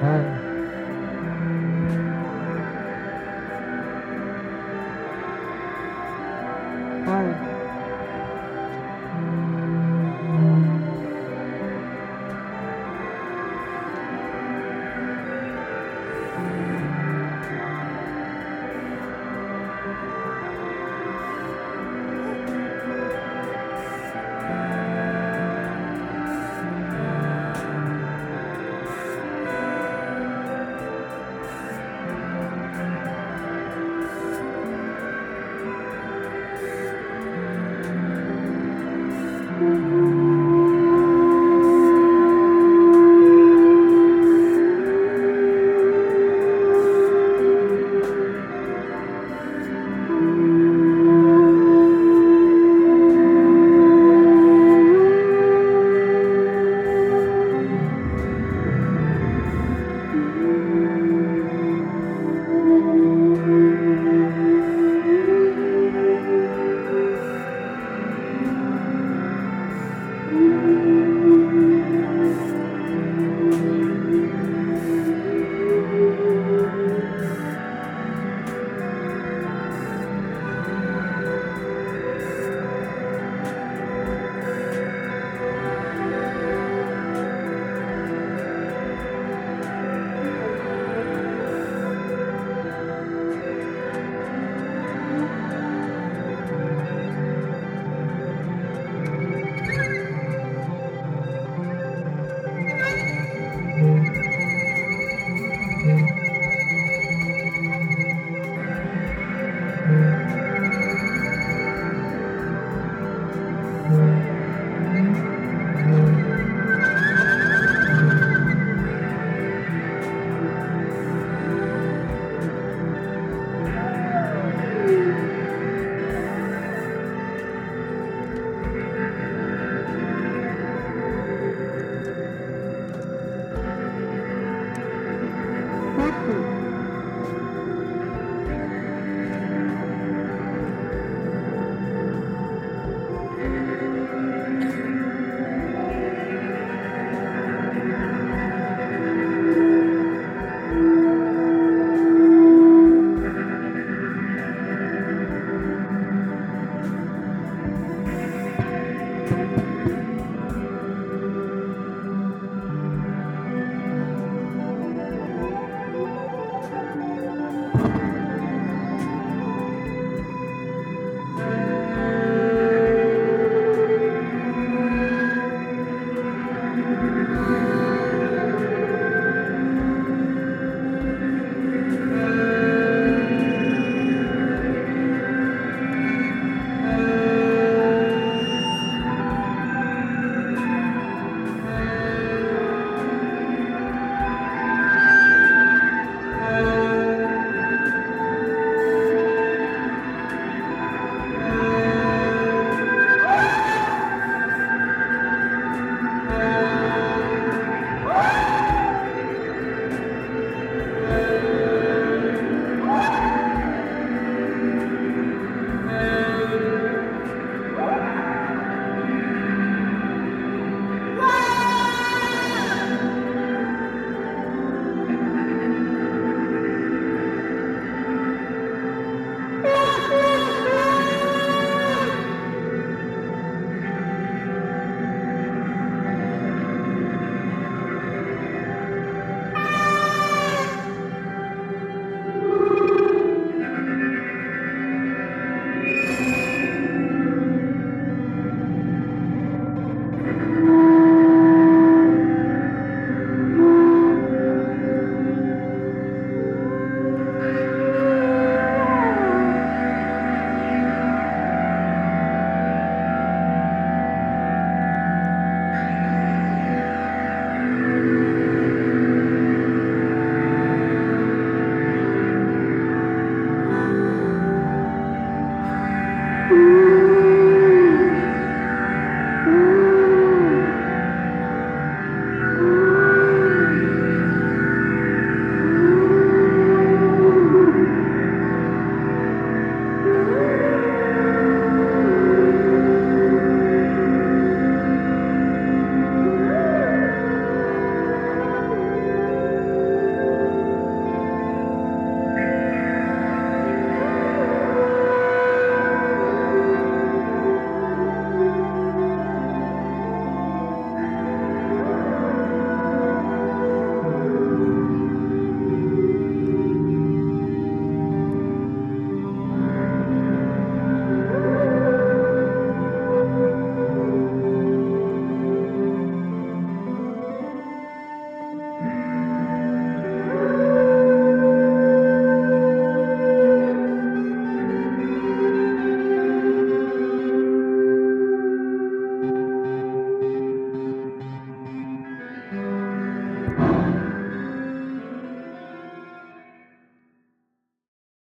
hơn thôi